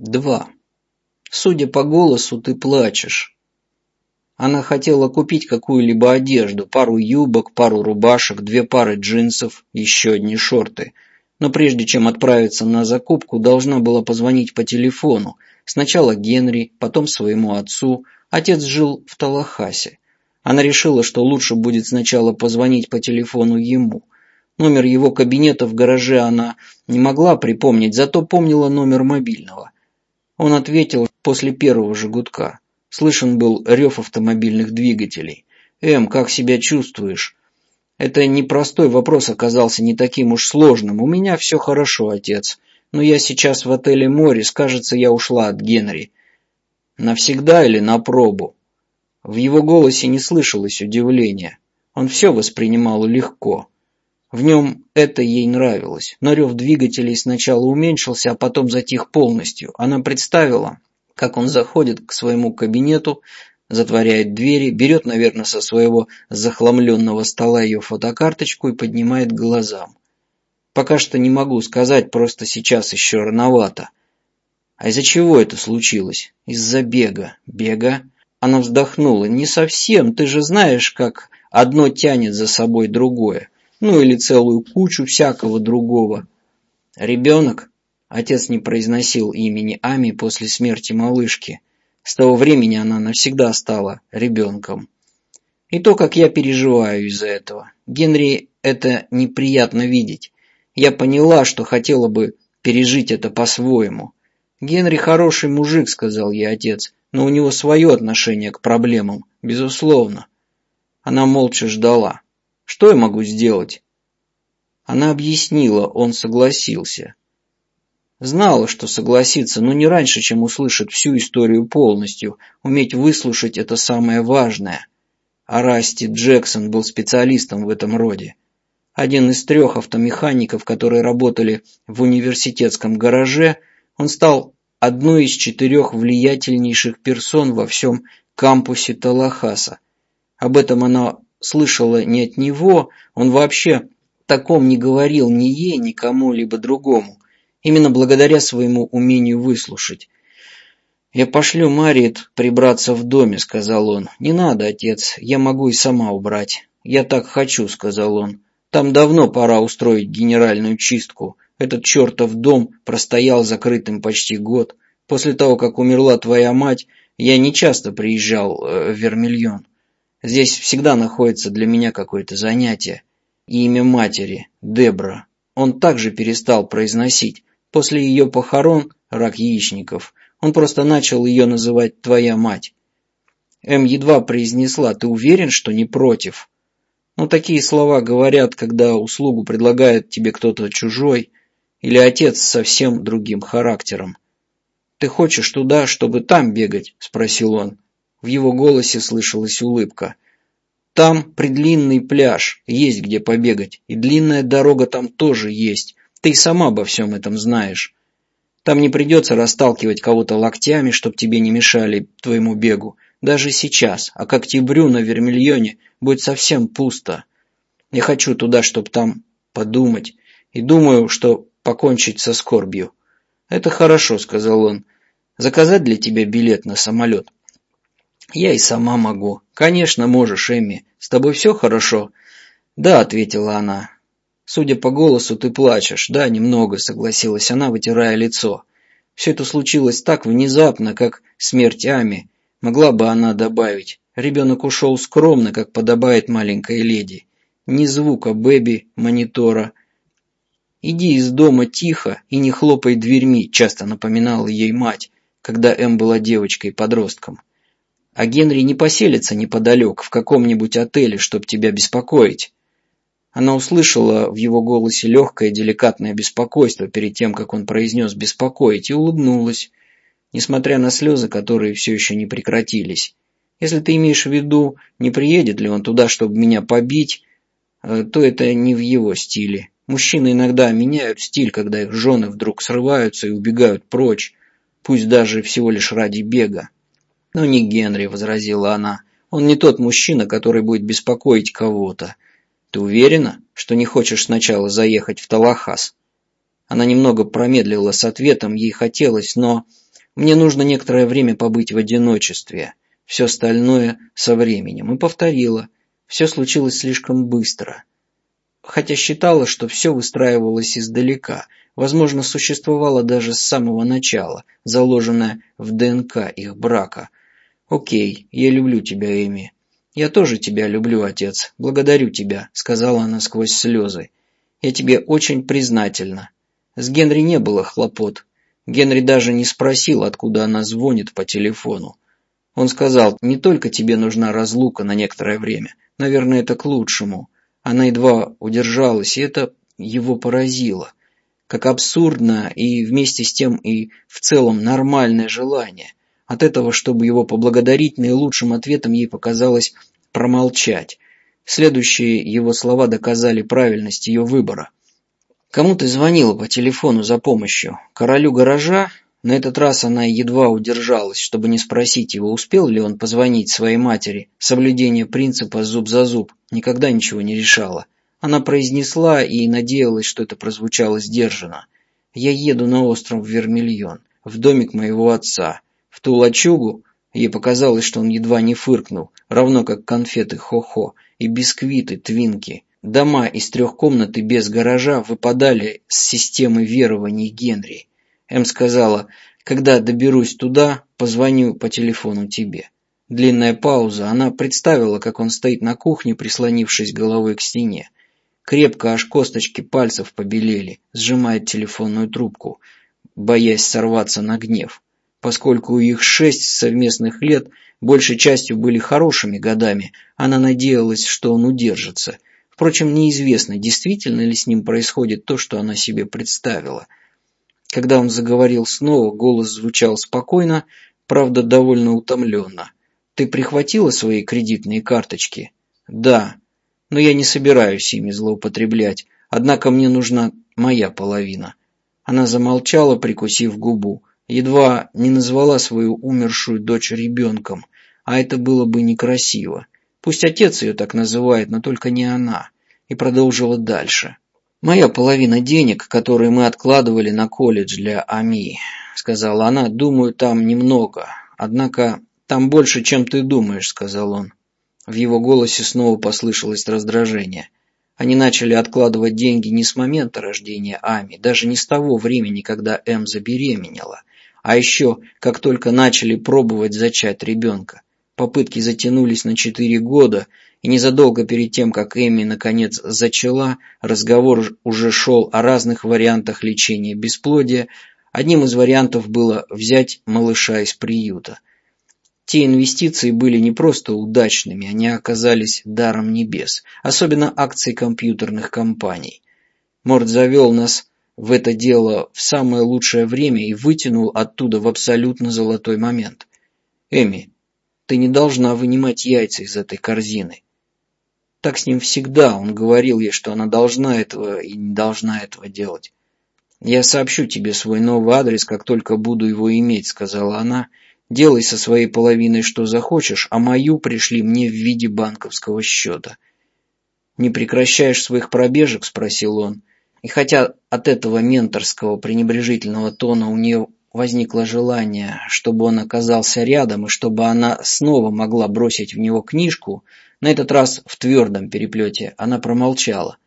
Два. Судя по голосу, ты плачешь. Она хотела купить какую-либо одежду, пару юбок, пару рубашек, две пары джинсов, еще одни шорты. Но прежде чем отправиться на закупку, должна была позвонить по телефону. Сначала Генри, потом своему отцу. Отец жил в Талахасе. Она решила, что лучше будет сначала позвонить по телефону ему. Номер его кабинета в гараже она не могла припомнить, зато помнила номер мобильного. Он ответил после первого же гудка. Слышен был рев автомобильных двигателей. «Эм, как себя чувствуешь?» Это непростой вопрос оказался не таким уж сложным. «У меня все хорошо, отец. Но я сейчас в отеле «Морис». Кажется, я ушла от Генри». «Навсегда или на пробу?» В его голосе не слышалось удивления. Он все воспринимал легко. В нем это ей нравилось, но рев двигателей сначала уменьшился, а потом затих полностью. Она представила, как он заходит к своему кабинету, затворяет двери, берет, наверное, со своего захламленного стола ее фотокарточку и поднимает глазам. Пока что не могу сказать, просто сейчас еще рановато. А из-за чего это случилось? Из-за бега. Бега? Она вздохнула. Не совсем, ты же знаешь, как одно тянет за собой другое ну или целую кучу всякого другого. Ребенок? Отец не произносил имени Ами после смерти малышки. С того времени она навсегда стала ребенком. И то, как я переживаю из-за этого. Генри это неприятно видеть. Я поняла, что хотела бы пережить это по-своему. Генри хороший мужик, сказал ей отец, но у него свое отношение к проблемам, безусловно. Она молча ждала. Что я могу сделать? Она объяснила, он согласился. Знала, что согласится, но не раньше, чем услышит всю историю полностью. Уметь выслушать – это самое важное. А Расти Джексон был специалистом в этом роде. Один из трех автомехаников, которые работали в университетском гараже, он стал одной из четырех влиятельнейших персон во всем кампусе Талахаса. Об этом она слышала не от него, он вообще таком не говорил ни ей, ни кому-либо другому, именно благодаря своему умению выслушать. «Я пошлю Марит прибраться в доме», — сказал он. «Не надо, отец, я могу и сама убрать». «Я так хочу», — сказал он. «Там давно пора устроить генеральную чистку. Этот чертов дом простоял закрытым почти год. После того, как умерла твоя мать, я не часто приезжал э, в Вермильон. Здесь всегда находится для меня какое-то занятие. И имя матери, Дебра, он также перестал произносить. После ее похорон, рак яичников, он просто начал ее называть «твоя мать». М едва произнесла «ты уверен, что не против?» Ну, такие слова говорят, когда услугу предлагает тебе кто-то чужой или отец с совсем другим характером. «Ты хочешь туда, чтобы там бегать?» – спросил он. В его голосе слышалась улыбка. «Там предлинный пляж, есть где побегать, и длинная дорога там тоже есть. Ты сама обо всем этом знаешь. Там не придется расталкивать кого-то локтями, чтоб тебе не мешали твоему бегу. Даже сейчас, а к октябрю на Вермильоне будет совсем пусто. Я хочу туда, чтоб там подумать, и думаю, что покончить со скорбью». «Это хорошо», — сказал он. «Заказать для тебя билет на самолет?» «Я и сама могу». «Конечно можешь, Эмми. С тобой все хорошо?» «Да», — ответила она. «Судя по голосу, ты плачешь». «Да, немного», — согласилась она, вытирая лицо. Все это случилось так внезапно, как смерть Ами. Могла бы она добавить. Ребенок ушел скромно, как подобает маленькой леди. Ни звука Бэби, монитора. «Иди из дома тихо и не хлопай дверьми», — часто напоминала ей мать, когда Эм была девочкой-подростком а Генри не поселится неподалеку, в каком-нибудь отеле, чтобы тебя беспокоить. Она услышала в его голосе легкое деликатное беспокойство перед тем, как он произнес «беспокоить», и улыбнулась, несмотря на слезы, которые все еще не прекратились. «Если ты имеешь в виду, не приедет ли он туда, чтобы меня побить, э, то это не в его стиле. Мужчины иногда меняют стиль, когда их жены вдруг срываются и убегают прочь, пусть даже всего лишь ради бега. «Ну не Генри», — возразила она. «Он не тот мужчина, который будет беспокоить кого-то. Ты уверена, что не хочешь сначала заехать в Талахас?» Она немного промедлила с ответом, ей хотелось, но Мне нужно некоторое время побыть в одиночестве. Все остальное со временем. И повторила. Все случилось слишком быстро. Хотя считала, что все выстраивалось издалека. Возможно, существовало даже с самого начала, заложенное в ДНК их брака. «Окей, я люблю тебя, Эми». «Я тоже тебя люблю, отец. Благодарю тебя», — сказала она сквозь слезы. «Я тебе очень признательна». С Генри не было хлопот. Генри даже не спросил, откуда она звонит по телефону. Он сказал, не только тебе нужна разлука на некоторое время. Наверное, это к лучшему. Она едва удержалась, и это его поразило. Как абсурдно и вместе с тем и в целом нормальное желание. От этого, чтобы его поблагодарить, наилучшим ответом ей показалось промолчать. Следующие его слова доказали правильность ее выбора. Кому ты звонила по телефону за помощью? Королю гаража? На этот раз она едва удержалась, чтобы не спросить его, успел ли он позвонить своей матери. Соблюдение принципа «зуб за зуб» никогда ничего не решала. Она произнесла и надеялась, что это прозвучало сдержанно. «Я еду на остров Вермильон, в домик моего отца. В ту лачугу...» Ей показалось, что он едва не фыркнул, равно как конфеты хо-хо и бисквиты твинки. Дома из трех комнат и без гаража выпадали с системы верований Генри. М сказала, когда доберусь туда, позвоню по телефону тебе. Длинная пауза, она представила, как он стоит на кухне, прислонившись головой к стене. Крепко аж косточки пальцев побелели, сжимает телефонную трубку, боясь сорваться на гнев. Поскольку их шесть совместных лет большей частью были хорошими годами, она надеялась, что он удержится – Впрочем, неизвестно, действительно ли с ним происходит то, что она себе представила. Когда он заговорил снова, голос звучал спокойно, правда, довольно утомленно. «Ты прихватила свои кредитные карточки?» «Да, но я не собираюсь ими злоупотреблять, однако мне нужна моя половина». Она замолчала, прикусив губу, едва не назвала свою умершую дочь ребенком, а это было бы некрасиво. Пусть отец ее так называет, но только не она. И продолжила дальше. «Моя половина денег, которые мы откладывали на колледж для АМИ», — сказала она, — «думаю, там немного. Однако там больше, чем ты думаешь», — сказал он. В его голосе снова послышалось раздражение. Они начали откладывать деньги не с момента рождения Ами, даже не с того времени, когда М забеременела, а еще как только начали пробовать зачать ребенка. Попытки затянулись на четыре года, и незадолго перед тем, как Эми наконец зачала, разговор уже шел о разных вариантах лечения бесплодия. Одним из вариантов было взять малыша из приюта. Те инвестиции были не просто удачными, они оказались даром небес, особенно акции компьютерных компаний. Морд завел нас в это дело в самое лучшее время и вытянул оттуда в абсолютно золотой момент. Эми, ты не должна вынимать яйца из этой корзины. Так с ним всегда, он говорил ей, что она должна этого и не должна этого делать. «Я сообщу тебе свой новый адрес, как только буду его иметь», — сказала она. «Делай со своей половиной что захочешь, а мою пришли мне в виде банковского счета». «Не прекращаешь своих пробежек?» — спросил он. И хотя от этого менторского пренебрежительного тона у нее возникло желание, чтобы он оказался рядом и чтобы она снова могла бросить в него книжку, на этот раз в твердом переплете, она промолчала.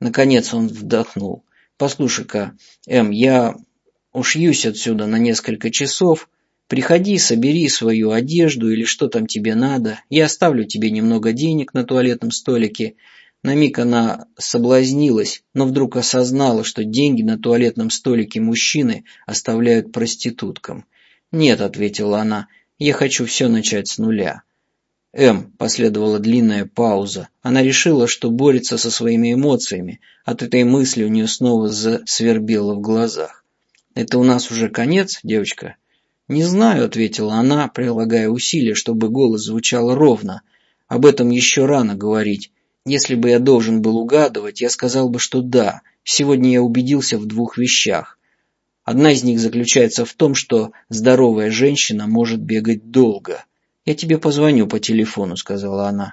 Наконец он вдохнул. «Послушай-ка, Эм, я ушьюсь отсюда на несколько часов. Приходи, собери свою одежду или что там тебе надо. Я оставлю тебе немного денег на туалетном столике. На миг она соблазнилась, но вдруг осознала, что деньги на туалетном столике мужчины оставляют проституткам. «Нет», — ответила она, — «я хочу все начать с нуля». «М», — последовала длинная пауза. Она решила, что борется со своими эмоциями. От этой мысли у нее снова засвербело в глазах. «Это у нас уже конец, девочка?» «Не знаю», — ответила она, прилагая усилия, чтобы голос звучал ровно. «Об этом еще рано говорить. Если бы я должен был угадывать, я сказал бы, что да, сегодня я убедился в двух вещах. Одна из них заключается в том, что здоровая женщина может бегать долго. «Я тебе позвоню по телефону», — сказала она.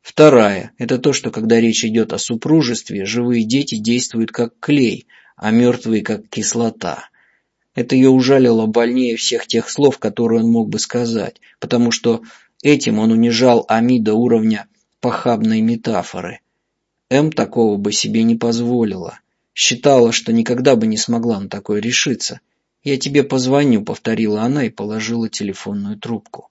Вторая – это то, что когда речь идет о супружестве, живые дети действуют как клей, а мертвые как кислота. Это ее ужалило больнее всех тех слов, которые он мог бы сказать, потому что этим он унижал Ами до уровня похабной метафоры. М такого бы себе не позволила. Считала, что никогда бы не смогла на такое решиться. «Я тебе позвоню», — повторила она и положила телефонную трубку.